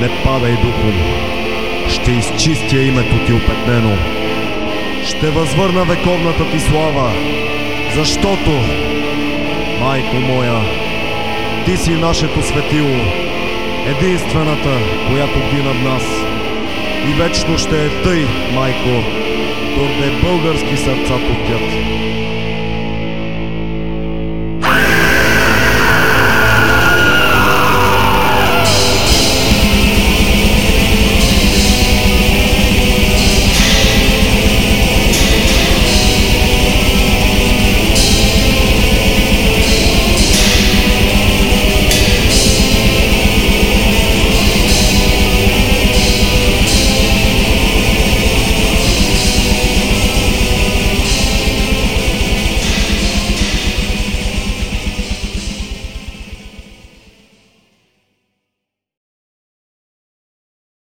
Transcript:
Не падай духом, ще изчистя името ти опетнено. Ще възвърна вековната ти слава, защото, майко моя, ти си нашето светило, единствената, която гина в нас. И вечно ще е тъй, майко, дорде български сърца потят.